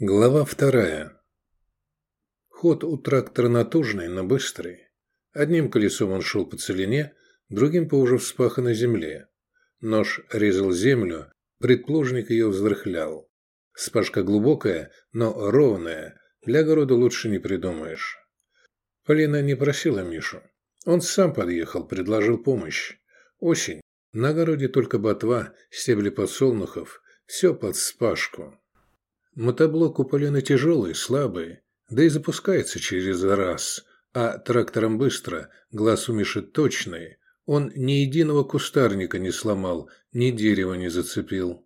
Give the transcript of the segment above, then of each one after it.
Глава вторая. Ход у трактора натужный, но быстрый. Одним колесом он шел по целине, другим по уже вспаханной земле. Нож резал землю, предплужник ее взрыхлял. Спашка глубокая, но ровная, для огорода лучше не придумаешь. Полина не просила Мишу. Он сам подъехал, предложил помощь. Осень. На огороде только ботва, стебли подсолнухов, все под спашку. Мотоблок у Полины тяжелый, слабый, да и запускается через раз, а трактором быстро, глаз у Миши точный. Он ни единого кустарника не сломал, ни дерева не зацепил.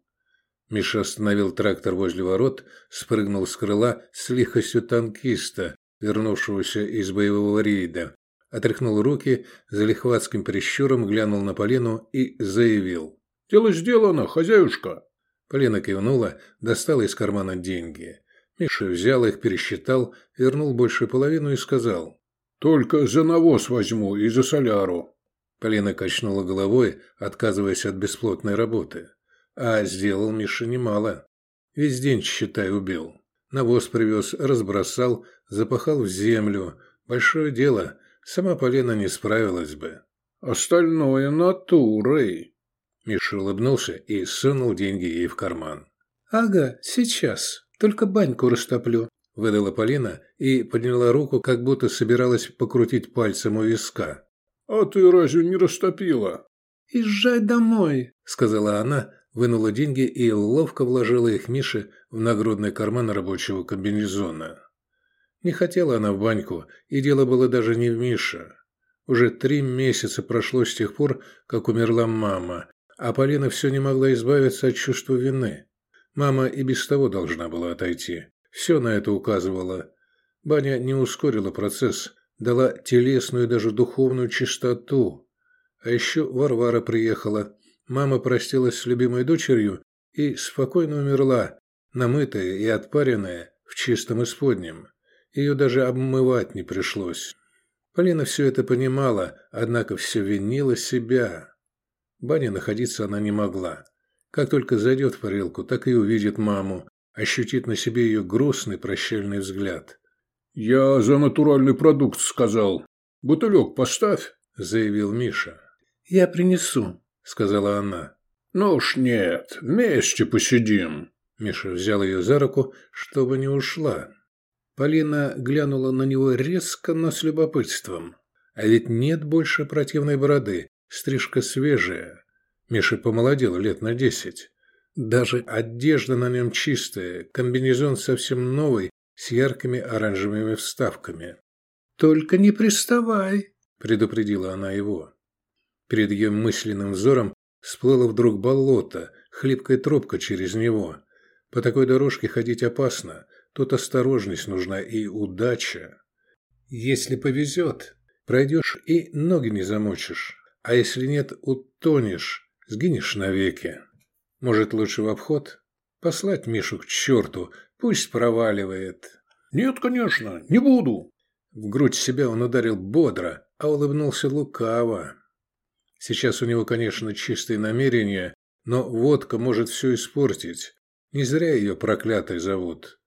Миша остановил трактор возле ворот, спрыгнул с крыла с лихостью танкиста, вернувшегося из боевого рейда, отряхнул руки, за лихватским прищуром глянул на Полину и заявил. «Дело сделано, хозяюшка!» Полина кивнула, достала из кармана деньги. Миша взял их, пересчитал, вернул большую половину и сказал. «Только за навоз возьму и за соляру». Полина качнула головой, отказываясь от бесплотной работы. А сделал Миша немало. Весь день, считай, убил. Навоз привез, разбросал, запахал в землю. Большое дело. Сама Полина не справилась бы. «Остальное натурой», Миша улыбнулся и сунул деньги ей в карман. «Ага, сейчас. Только баньку растоплю», – выдала Полина и подняла руку, как будто собиралась покрутить пальцем у виска. «А ты разве не растопила?» «Езжай домой», – сказала она, вынула деньги и ловко вложила их Мише в нагрудный карман рабочего комбинезона. Не хотела она в баньку, и дело было даже не в Мише. Уже три месяца прошло с тех пор, как умерла мама, а Полина все не могла избавиться от чувства вины. Мама и без того должна была отойти. Все на это указывало. Баня не ускорила процесс, дала телесную и даже духовную чистоту. А еще Варвара приехала. Мама простилась с любимой дочерью и спокойно умерла, намытая и отпаренная в чистом исподнем. Ее даже обмывать не пришлось. Полина все это понимала, однако все винила себя бане находиться она не могла. Как только зайдет в парилку, так и увидит маму, ощутит на себе ее грустный прощальный взгляд. «Я за натуральный продукт сказал. Бутылек поставь», – заявил Миша. «Я принесу», – сказала она. «Ну уж нет, вместе посидим». Миша взял ее за руку, чтобы не ушла. Полина глянула на него резко, но с любопытством. А ведь нет больше противной бороды, Стрижка свежая. Миша помолодел лет на десять. Даже одежда на нем чистая, комбинезон совсем новый, с яркими оранжевыми вставками. «Только не приставай», – предупредила она его. Перед ее мысленным взором всплыло вдруг болото, хлипкая тропка через него. По такой дорожке ходить опасно, тут осторожность нужна и удача. Если повезет, пройдешь и ноги не замочишь. А если нет, утонешь, сгинешь навеки. Может, лучше в обход? Послать Мишу к черту, пусть проваливает. Нет, конечно, не буду. В грудь себя он ударил бодро, а улыбнулся лукаво. Сейчас у него, конечно, чистые намерения, но водка может все испортить. Не зря ее проклятой зовут.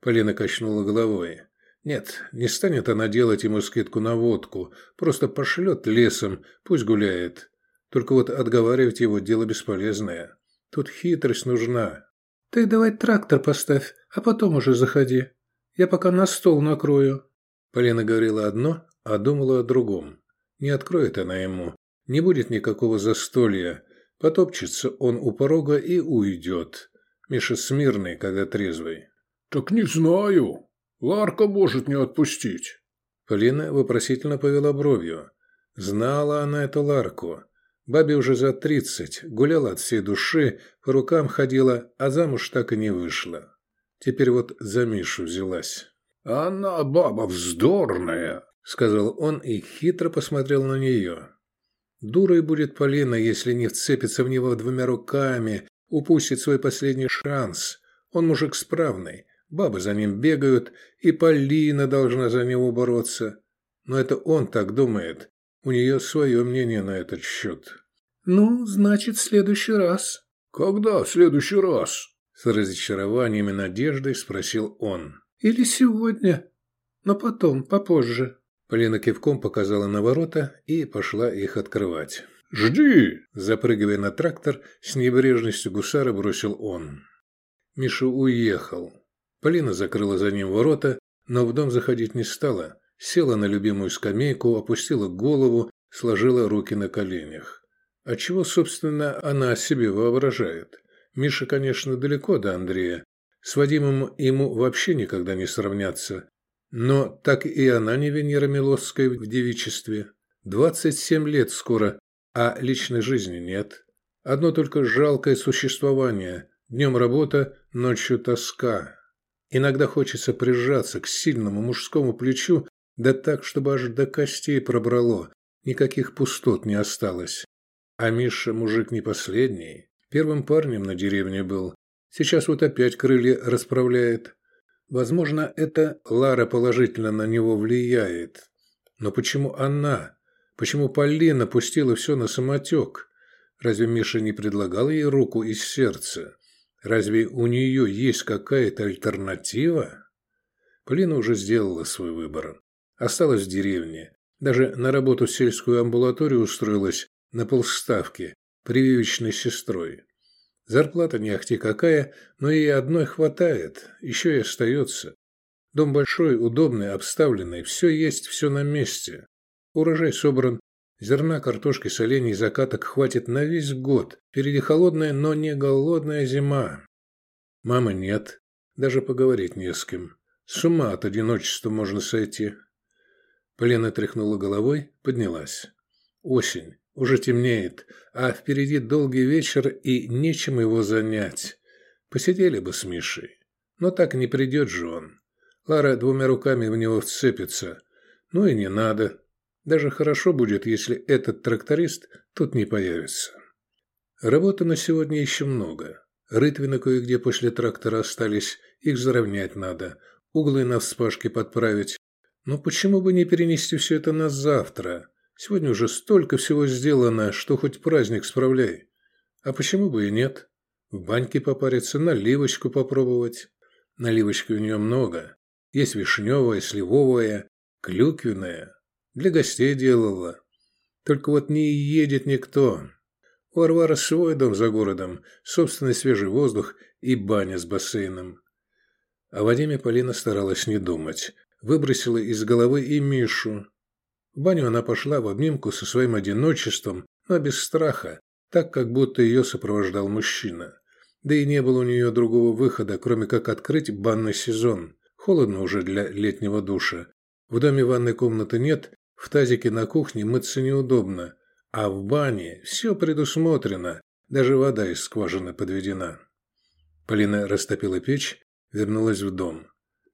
Полина качнула головой. Нет, не станет она делать ему скидку на водку, просто пошлет лесом, пусть гуляет. Только вот отговаривать его дело бесполезное. Тут хитрость нужна. Ты давай трактор поставь, а потом уже заходи. Я пока на стол накрою. Полина говорила одно, а думала о другом. Не откроет она ему, не будет никакого застолья. Потопчется он у порога и уйдет. Миша смирный, когда трезвый. «Так не знаю», Ларка может не отпустить». Полина вопросительно повела бровью. Знала она эту Ларку. Бабе уже за тридцать, гуляла от всей души, по рукам ходила, а замуж так и не вышла. Теперь вот за Мишу взялась. «Она баба вздорная», — сказал он и хитро посмотрел на нее. Дурой будет Полина, если не вцепится в него двумя руками, упустит свой последний шанс. Он мужик справный, Бабы за ним бегают, и Полина должна за него бороться. Но это он так думает. У нее свое мнение на этот счет. «Ну, значит, в следующий раз». «Когда в следующий раз?» С разочарованием и надеждой спросил он. «Или сегодня, но потом, попозже». Полина кивком показала на ворота и пошла их открывать. «Жди!» Запрыгивая на трактор, с небрежностью гусара бросил он. Миша уехал. Полина закрыла за ним ворота, но в дом заходить не стала. Села на любимую скамейку, опустила голову, сложила руки на коленях. А чего, собственно, она себе воображает? Миша, конечно, далеко до Андрея. С Вадимом ему вообще никогда не сравняться. Но так и она не Венера Милосская в девичестве. Двадцать семь лет скоро, а личной жизни нет. Одно только жалкое существование. Днем работа, ночью тоска. Иногда хочется прижаться к сильному мужскому плечу, да так, чтобы аж до костей пробрало. Никаких пустот не осталось. А Миша мужик не последний. Первым парнем на деревне был. Сейчас вот опять крылья расправляет. Возможно, это Лара положительно на него влияет. Но почему она? Почему Полина пустила все на самотек? Разве Миша не предлагал ей руку из сердца? Разве у нее есть какая-то альтернатива? Полина уже сделала свой выбор. Осталась в деревне. Даже на работу в сельскую амбулаторию устроилась на полставки, прививочной сестрой. Зарплата не ахти какая, но ей одной хватает, еще и остается. Дом большой, удобный, обставленный, все есть, все на месте. Урожай собран, зерна, картошки, солений, закаток хватит на весь год. Впереди холодная, но не голодная зима. Мамы нет, даже поговорить не с кем. С ума от одиночества можно сойти. Полина тряхнула головой, поднялась. Осень. Уже темнеет, а впереди долгий вечер и нечем его занять. Посидели бы с Мишей. Но так не придет же он. Лара двумя руками в него вцепится. Ну и не надо. Даже хорошо будет, если этот тракторист тут не появится. Работы на сегодня еще много. Рытвины кое-где после трактора остались, их заровнять надо, углы на вспашке подправить. Но почему бы не перенести все это на завтра? Сегодня уже столько всего сделано, что хоть праздник справляй. А почему бы и нет? В баньке попариться, наливочку попробовать. Наливочки у нее много. Есть вишневая, сливовая, клюквенная. Для гостей делала. Только вот не едет никто. У Арвара свой дом за городом, собственный свежий воздух и баня с бассейном. О Вадиме Полина старалась не думать. Выбросила из головы и Мишу. В баню она пошла в обнимку со своим одиночеством, но без страха, так как будто ее сопровождал мужчина. Да и не было у нее другого выхода, кроме как открыть банный сезон. Холодно уже для летнего душа. В доме ванной комнаты нет, в тазике на кухне мыться неудобно. А в бане все предусмотрено, даже вода из скважины подведена. Полина растопила печь, вернулась в дом.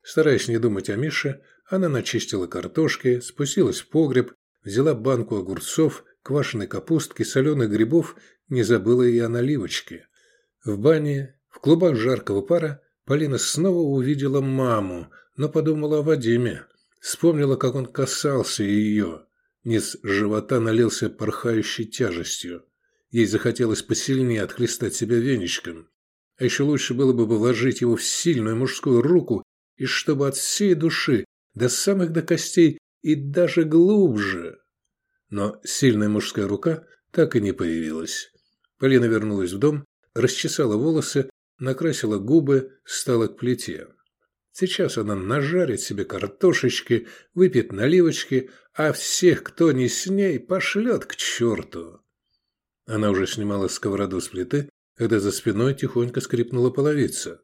Стараясь не думать о Мише, она начистила картошки, спустилась в погреб, взяла банку огурцов, квашеной капустки, соленых грибов, не забыла и о наливочке. В бане, в клубах жаркого пара, Полина снова увидела маму, но подумала о Вадиме. Вспомнила, как он касался ее. Низ живота налился порхающей тяжестью. Ей захотелось посильнее отхлестать себя веничком. А еще лучше было бы вложить его в сильную мужскую руку и чтобы от всей души до самых до костей и даже глубже. Но сильная мужская рука так и не появилась. Полина вернулась в дом, расчесала волосы, накрасила губы, встала к плите. Сейчас она нажарит себе картошечки, выпьет наливочки, а всех, кто не с ней, пошлет к черту. Она уже снимала сковороду с плиты, когда за спиной тихонько скрипнула половица.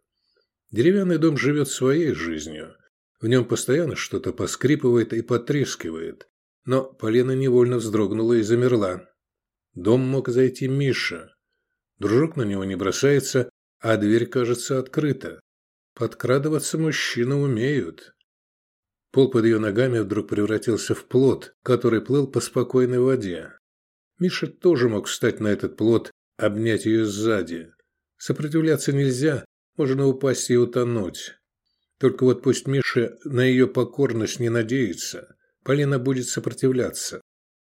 Деревянный дом живет своей жизнью. В нем постоянно что-то поскрипывает и потрескивает. Но Полина невольно вздрогнула и замерла. Дом мог зайти Миша. Дружок на него не бросается, а дверь, кажется, открыта. Подкрадываться мужчины умеют. Пол под ее ногами вдруг превратился в плот, который плыл по спокойной воде. Миша тоже мог встать на этот плот, обнять ее сзади. Сопротивляться нельзя, можно упасть и утонуть. Только вот пусть Миша на ее покорность не надеется. Полина будет сопротивляться.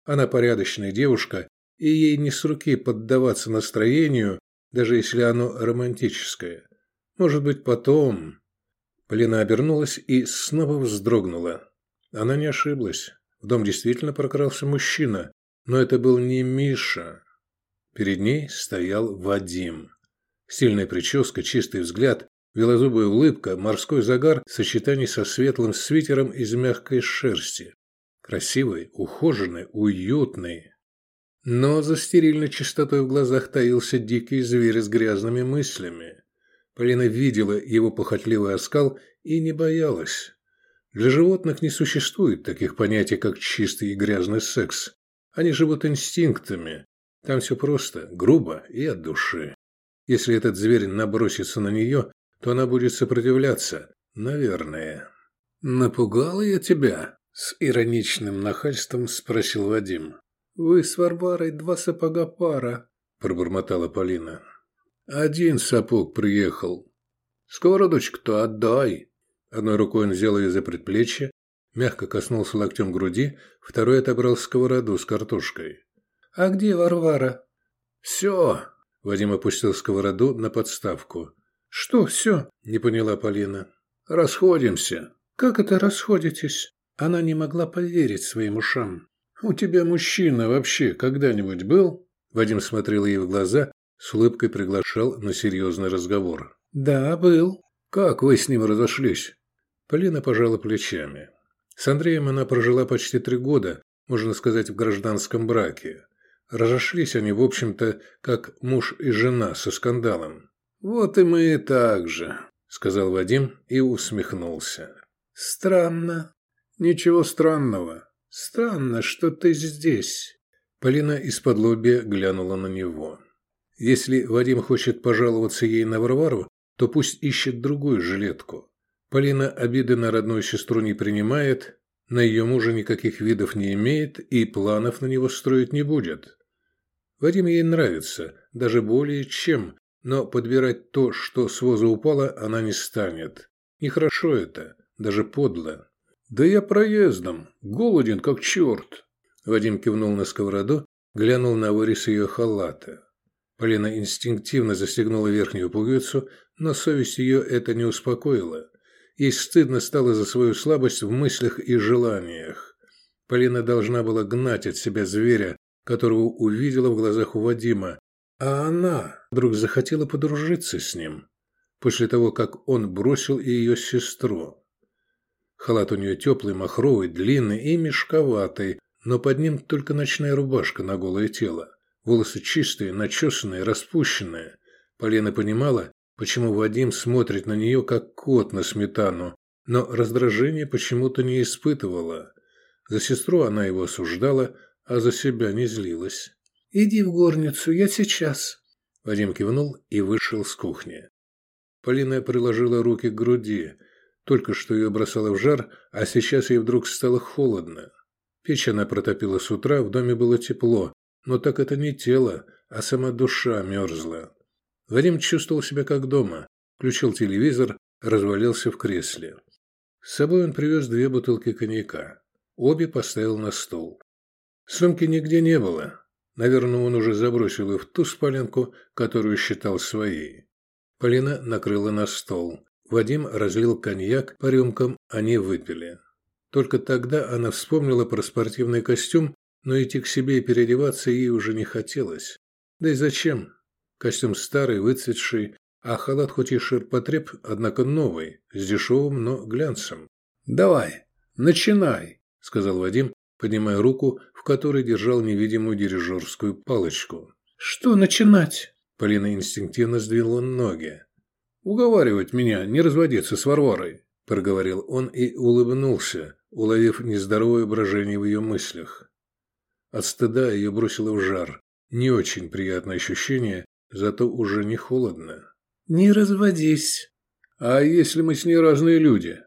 Она порядочная девушка, и ей не с руки поддаваться настроению, даже если оно романтическое. Может быть, потом. Полина обернулась и снова вздрогнула. Она не ошиблась. В дом действительно прокрался мужчина, но это был не Миша. Перед ней стоял Вадим. Сильная прическа, чистый взгляд, белозубая улыбка, морской загар в сочетании со светлым свитером из мягкой шерсти. Красивый, ухоженный, уютный. Но за стерильной чистотой в глазах таился дикий зверь с грязными мыслями. Полина видела его похотливый оскал и не боялась. Для животных не существует таких понятий, как чистый и грязный секс. Они живут инстинктами. Там все просто, грубо и от души. Если этот зверь набросится на нее, то она будет сопротивляться. Наверное. «Напугала я тебя?» С ироничным нахальством спросил Вадим. «Вы с Варварой два сапога пара», – пробормотала Полина. «Один сапог приехал. Сковородочку-то отдай». Одной рукой он взял ее за предплечье, мягко коснулся локтем груди, второй отобрал сковороду с картошкой. «А где Варвара?» «Все!» – Вадим опустил сковороду на подставку. «Что все?» – не поняла Полина. «Расходимся». «Как это расходитесь?» Она не могла поверить своим ушам. «У тебя мужчина вообще когда-нибудь был?» Вадим смотрел ей в глаза, с улыбкой приглашал на серьезный разговор. «Да, был». «Как вы с ним разошлись?» Полина пожала плечами. С Андреем она прожила почти три года, можно сказать, в гражданском браке. Разошлись они, в общем-то, как муж и жена со скандалом. «Вот и мы так же», – сказал Вадим и усмехнулся. «Странно». «Ничего странного. Странно, что ты здесь». Полина из-под лобья глянула на него. Если Вадим хочет пожаловаться ей на Варвару, то пусть ищет другую жилетку. Полина обиды на родную сестру не принимает, на ее мужа никаких видов не имеет и планов на него строить не будет. Вадим ей нравится, даже более чем, но подбирать то, что с воза упало, она не станет. Нехорошо это, даже подло. «Да я проездом, голоден как черт!» Вадим кивнул на сковороду, глянул на вырез ее халата. Полина инстинктивно застегнула верхнюю пуговицу, но совесть ее это не успокоила. Ей стыдно стало за свою слабость в мыслях и желаниях. Полина должна была гнать от себя зверя, которого увидела в глазах у Вадима, а она вдруг захотела подружиться с ним, после того, как он бросил ее сестру. Халат у нее теплый, махровый, длинный и мешковатый, но под ним только ночная рубашка на голое тело. Волосы чистые, начесанные, распущенные. Полина понимала, почему Вадим смотрит на нее, как кот на сметану, но раздражения почему-то не испытывала. За сестру она его осуждала, а за себя не злилась. «Иди в горницу, я сейчас». Вадим кивнул и вышел с кухни. Полина приложила руки к груди. Только что ее бросало в жар, а сейчас ей вдруг стало холодно. Печь она протопила с утра, в доме было тепло, но так это не тело, а сама душа мерзла. Вадим чувствовал себя как дома. Включил телевизор, развалился в кресле. С собой он привез две бутылки коньяка. Обе поставил на стол. Сумки нигде не было. Наверное, он уже забросил их в ту спаленку, которую считал своей. Полина накрыла на стол. Вадим разлил коньяк по рюмкам, они выпили. Только тогда она вспомнила про спортивный костюм, но идти к себе и переодеваться ей уже не хотелось. Да и зачем? Костюм старый, выцветший, а халат хоть и ширпотреб, однако новый, с дешевым, но глянцем. «Давай, начинай», – сказал Вадим, поднимая руку, в которой держал невидимую дирижерскую палочку. «Что начинать?» Полина инстинктивно сдвинула ноги. «Уговаривать меня не разводиться с Варварой», – проговорил он и улыбнулся, уловив нездоровое брожение в ее мыслях. От стыда ее бросило в жар. Не очень приятное ощущение, зато уже не холодно. «Не разводись». «А если мы с ней разные люди?»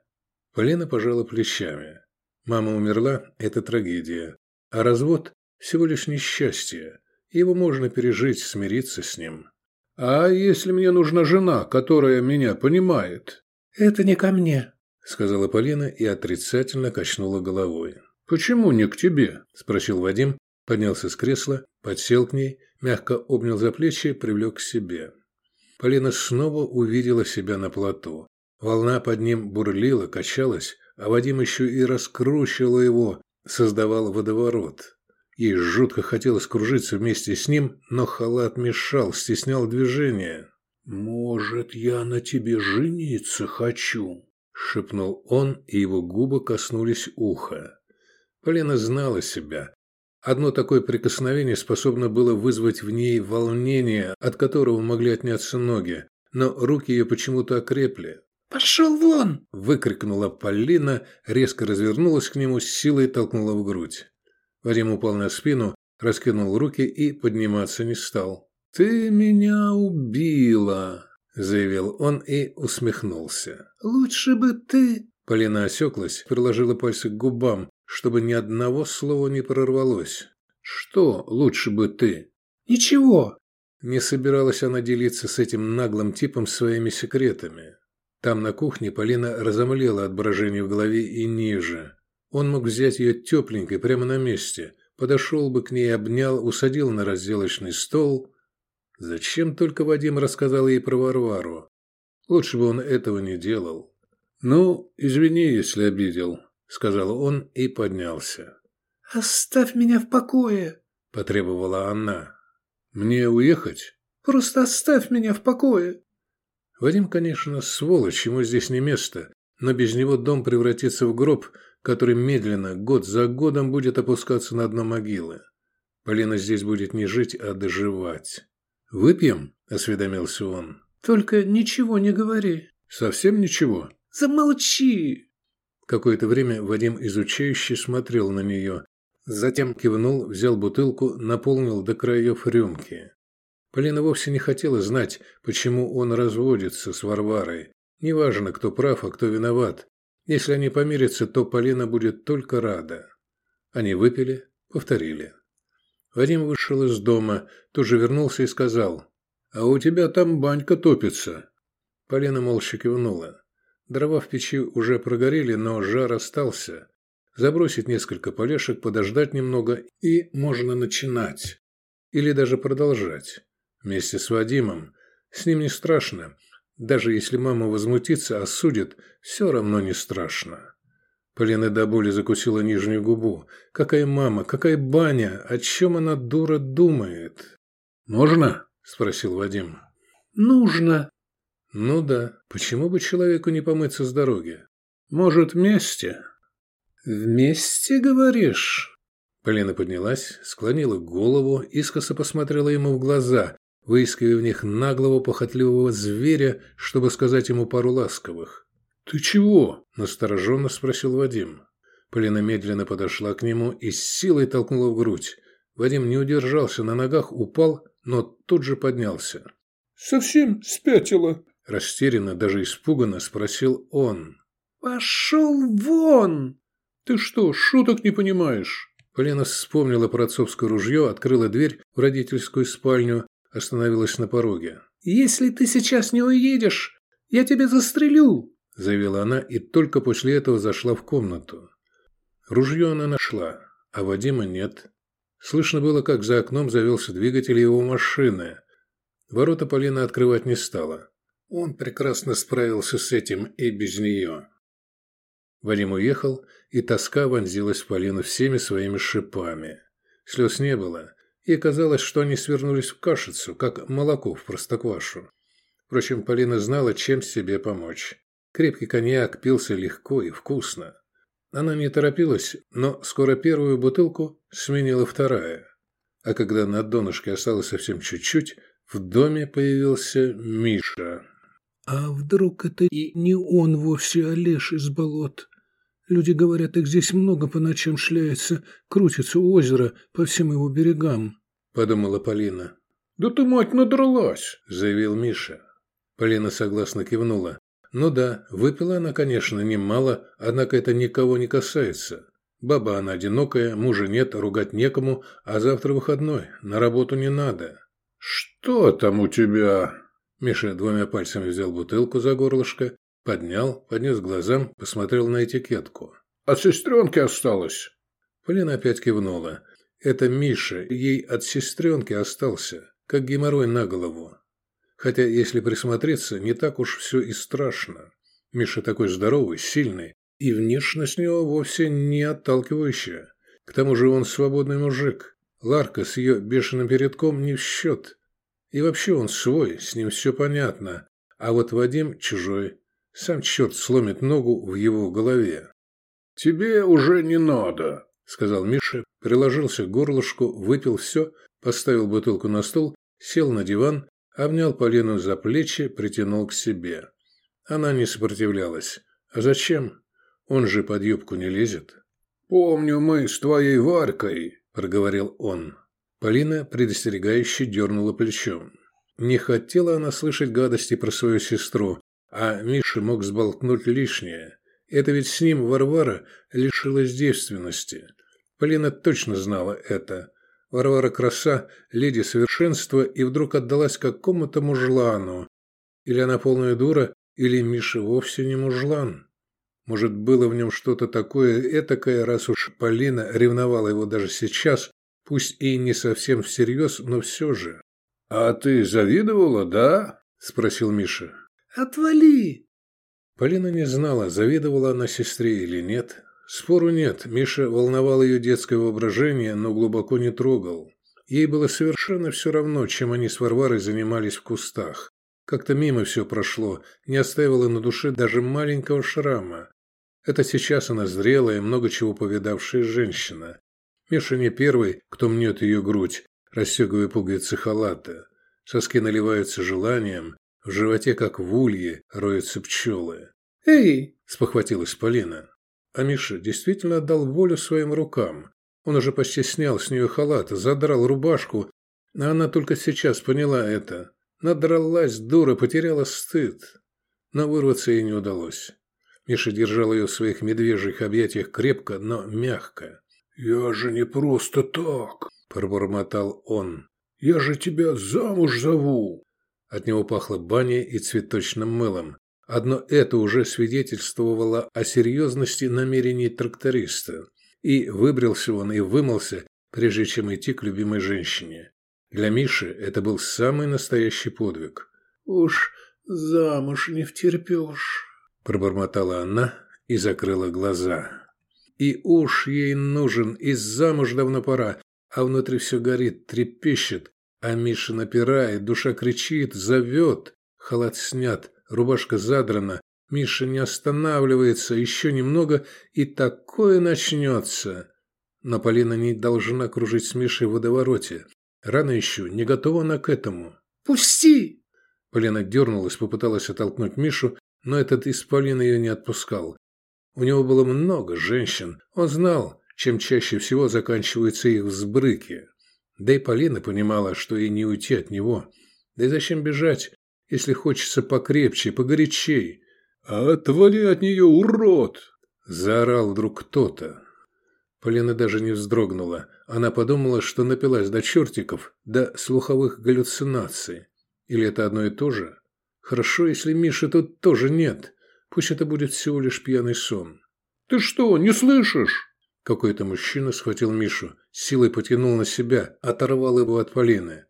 Полина пожала плечами. Мама умерла – это трагедия. А развод – всего лишь несчастье. Его можно пережить, смириться с ним. «А если мне нужна жена, которая меня понимает?» «Это не ко мне», – сказала Полина и отрицательно качнула головой. «Почему не к тебе?» – спросил Вадим, поднялся с кресла, подсел к ней, мягко обнял за плечи и привлек к себе. Полина снова увидела себя на плоту. Волна под ним бурлила, качалась, а Вадим еще и раскручивал его, создавал водоворот. Ей жутко хотелось кружиться вместе с ним, но халат мешал, стеснял движение. «Может, я на тебе жениться хочу?» – шепнул он, и его губы коснулись уха. Полина знала себя. Одно такое прикосновение способно было вызвать в ней волнение, от которого могли отняться ноги, но руки ее почему-то окрепли. «Пошел вон!» – выкрикнула Полина, резко развернулась к нему, с силой толкнула в грудь. Вадим упал на спину, раскинул руки и подниматься не стал. «Ты меня убила!» – заявил он и усмехнулся. «Лучше бы ты...» Полина осеклась, приложила пальцы к губам, чтобы ни одного слова не прорвалось. «Что лучше бы ты?» «Ничего!» Не собиралась она делиться с этим наглым типом своими секретами. Там, на кухне, Полина разомлела от брожения в голове и ниже. Он мог взять ее тепленькой прямо на месте, подошел бы к ней, обнял, усадил на разделочный стол. Зачем только Вадим рассказал ей про Варвару? Лучше бы он этого не делал. «Ну, извини, если обидел», — сказал он и поднялся. «Оставь меня в покое», — потребовала она. «Мне уехать?» «Просто оставь меня в покое». Вадим, конечно, сволочь, ему здесь не место, но без него дом превратится в гроб, который медленно, год за годом будет опускаться на дно могилы. Полина здесь будет не жить, а доживать. «Выпьем?» – осведомился он. «Только ничего не говори». «Совсем ничего?» «Замолчи!» Какое-то время Вадим изучающе смотрел на нее. Затем кивнул, взял бутылку, наполнил до краев рюмки. Полина вовсе не хотела знать, почему он разводится с Варварой. Неважно, кто прав, а кто виноват. Если они помирятся, то Полина будет только рада. Они выпили, повторили. Вадим вышел из дома, тут же вернулся и сказал, «А у тебя там банька топится». Полина молча кивнула. Дрова в печи уже прогорели, но жар остался. Забросить несколько полешек, подождать немного, и можно начинать. Или даже продолжать. Вместе с Вадимом. С ним не страшно. Даже если мама возмутится, осудит, все равно не страшно. Полина до боли закусила нижнюю губу. Какая мама, какая баня, о чем она, дура, думает? «Можно?» – спросил Вадим. «Нужно». «Ну да, почему бы человеку не помыться с дороги? Может, вместе?» «Вместе, говоришь?» Полина поднялась, склонила голову, искоса посмотрела ему в глаза, выискивая в них наглого, похотливого зверя, чтобы сказать ему пару ласковых. «Ты чего?» – настороженно спросил Вадим. Полина медленно подошла к нему и с силой толкнула в грудь. Вадим не удержался на ногах, упал, но тут же поднялся. «Совсем спятила?» – растерянно, даже испуганно спросил он. «Пошел вон!» «Ты что, шуток не понимаешь?» Полина вспомнила про отцовское ружье, открыла дверь в родительскую спальню, остановилась на пороге. «Если ты сейчас не уедешь, я тебя застрелю!» – заявила она и только после этого зашла в комнату. Ружье она нашла, а Вадима нет. Слышно было, как за окном завелся двигатель его машины. Ворота Полина открывать не стала. Он прекрасно справился с этим и без нее. Вадим уехал, и тоска вонзилась в Полину всеми своими шипами. Слез не было, и казалось, что они свернулись в кашицу, как молоко в простоквашу. Впрочем, Полина знала, чем себе помочь. Крепкий коньяк пился легко и вкусно. Она не торопилась, но скоро первую бутылку сменила вторая. А когда на донышке осталось совсем чуть-чуть, в доме появился Миша. «А вдруг это и не он вовсе, а леш из болот?» Люди говорят, их здесь много по ночам шляется, крутится у озера по всем его берегам», – подумала Полина. «Да ты, мать, надралась», – заявил Миша. Полина согласно кивнула. «Ну да, выпила она, конечно, немало, однако это никого не касается. Баба она одинокая, мужа нет, ругать некому, а завтра выходной, на работу не надо». «Что там у тебя?» Миша двумя пальцами взял бутылку за горлышко Поднял, поднес глазам, посмотрел на этикетку. «От сестренки осталось». Полина опять кивнула. «Это Миша, ей от сестренки остался, как геморрой на голову. Хотя, если присмотреться, не так уж все и страшно. Миша такой здоровый, сильный, и внешность него вовсе не отталкивающая. К тому же он свободный мужик. Ларка с ее бешеным передком не в счет. И вообще он свой, с ним все понятно. А вот Вадим чужой. Сам черт сломит ногу в его голове. «Тебе уже не надо», — сказал Миша, приложился к горлышку, выпил все, поставил бутылку на стол, сел на диван, обнял Полину за плечи, притянул к себе. Она не сопротивлялась. А зачем? Он же под юбку не лезет. «Помню мы с твоей Варькой», — проговорил он. Полина предостерегающе дернула плечом. Не хотела она слышать гадости про свою сестру, а Миша мог сболтнуть лишнее. Это ведь с ним Варвара лишилась девственности. Полина точно знала это. Варвара краса, леди совершенства, и вдруг отдалась какому-то мужлану. Или она полная дура, или Миша вовсе не мужлан? Может, было в нем что-то такое этакое, раз уж Полина ревновала его даже сейчас, пусть и не совсем всерьез, но все же. «А ты завидовала, да?» – спросил Миша. «Отвали!» Полина не знала, завидовала она сестре или нет. Спору нет, Миша волновал ее детское воображение, но глубоко не трогал. Ей было совершенно все равно, чем они с Варварой занимались в кустах. Как-то мимо все прошло, не оставила на душе даже маленького шрама. Это сейчас она зрелая, много чего повидавшая женщина. Миша не первый, кто мнет ее грудь, расстегивая пуговицы халата. Соски наливаются желанием, в животе, как в улье, роются пчелы. «Эй!» – спохватилась Полина. А Миша действительно отдал волю своим рукам. Он уже почти снял с нее халат, задрал рубашку, а она только сейчас поняла это. Надралась дура, потеряла стыд. Но вырваться ей не удалось. Миша держал ее в своих медвежьих объятиях крепко, но мягко. «Я же не просто так», – пробормотал он. «Я же тебя замуж зову». От него пахло баней и цветочным мылом. Одно это уже свидетельствовало о серьезности намерений тракториста. И выбрился он и вымылся, прежде чем идти к любимой женщине. Для Миши это был самый настоящий подвиг. «Уж замуж не втерпешь», – пробормотала она и закрыла глаза. И уж ей нужен, и замуж давно пора, а внутри все горит, трепещет, а Миша напирает, душа кричит, зовет. Халат снят, рубашка задрана. Миша не останавливается, еще немного, и такое начнется. Но Полина не должна кружить с Мишей в водовороте. Рано еще, не готова она к этому. «Пусти!» Полина дернулась, попыталась оттолкнуть Мишу, но этот из Полины ее не отпускал. У него было много женщин. Он знал, чем чаще всего заканчиваются их взбрыки. Да и Полина понимала, что ей не уйти от него. Да и зачем бежать, если хочется покрепче, погорячей? «Отвали от нее, урод!» – заорал вдруг кто-то. Полина даже не вздрогнула. Она подумала, что напилась до чертиков, до слуховых галлюцинаций. Или это одно и то же? Хорошо, если Миши тут тоже нет. Пусть это будет всего лишь пьяный сон. «Ты что, не слышишь?» Какой-то мужчина схватил Мишу, силой потянул на себя, оторвал его от Полины.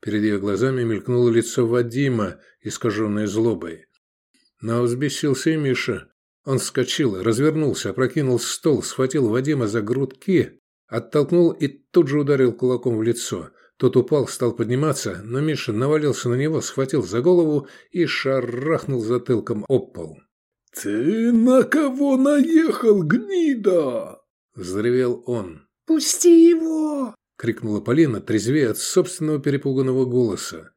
Перед ее глазами мелькнуло лицо Вадима, искаженное злобой. Но взбесился и Миша. Он вскочил, развернулся, опрокинул стол, схватил Вадима за грудки, оттолкнул и тут же ударил кулаком в лицо. Тот упал, стал подниматься, но Миша навалился на него, схватил за голову и шарахнул затылком об пол. «Ты на кого наехал, гнида?» Взревел он. «Пусти его!» — крикнула Полина, трезвее от собственного перепуганного голоса.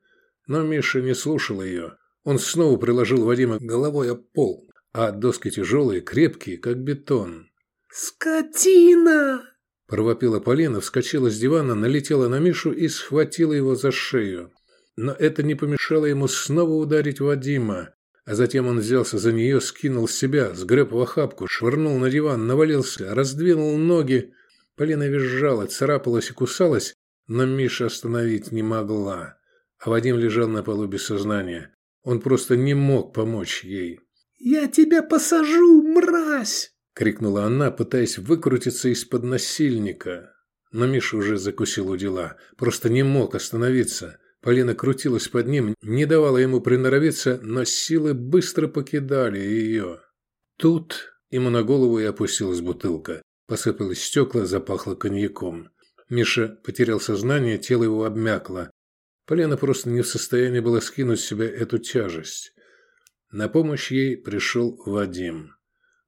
Но Миша не слушал ее. Он снова приложил Вадима головой об пол, а доски тяжелые, крепкие, как бетон. «Скотина!» – провопила Полина, вскочила с дивана, налетела на Мишу и схватила его за шею. Но это не помешало ему снова ударить Вадима. А затем он взялся за нее, скинул с себя, сгреб в охапку, швырнул на диван, навалился, раздвинул ноги. Полина визжала, царапалась и кусалась, но Миша остановить не могла. А Вадим лежал на полу без сознания. Он просто не мог помочь ей. «Я тебя посажу, мразь!» – крикнула она, пытаясь выкрутиться из-под насильника. Но Миша уже закусил у дела, просто не мог остановиться. Полина крутилась под ним, не давала ему приноровиться, но силы быстро покидали ее. Тут ему на голову и опустилась бутылка. Посыпалось стекла, запахло коньяком. Миша потерял сознание, тело его обмякло. Полина просто не в состоянии была скинуть с себя эту тяжесть. На помощь ей пришел Вадим.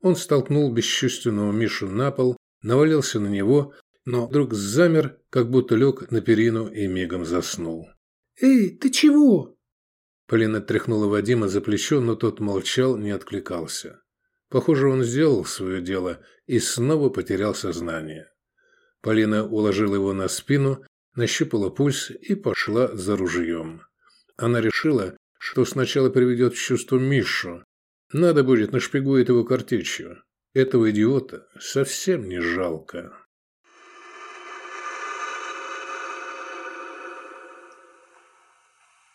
Он столкнул бесчувственного Мишу на пол, навалился на него, но вдруг замер, как будто лег на перину и мигом заснул. «Эй, ты чего?» Полина тряхнула Вадима за плечо, но тот молчал, не откликался. Похоже, он сделал свое дело и снова потерял сознание. Полина уложила его на спину, нащупала пульс и пошла за ружьем. Она решила, что сначала приведет в чувство Мишу. Надо будет нашпигует его картечью. Этого идиота совсем не жалко.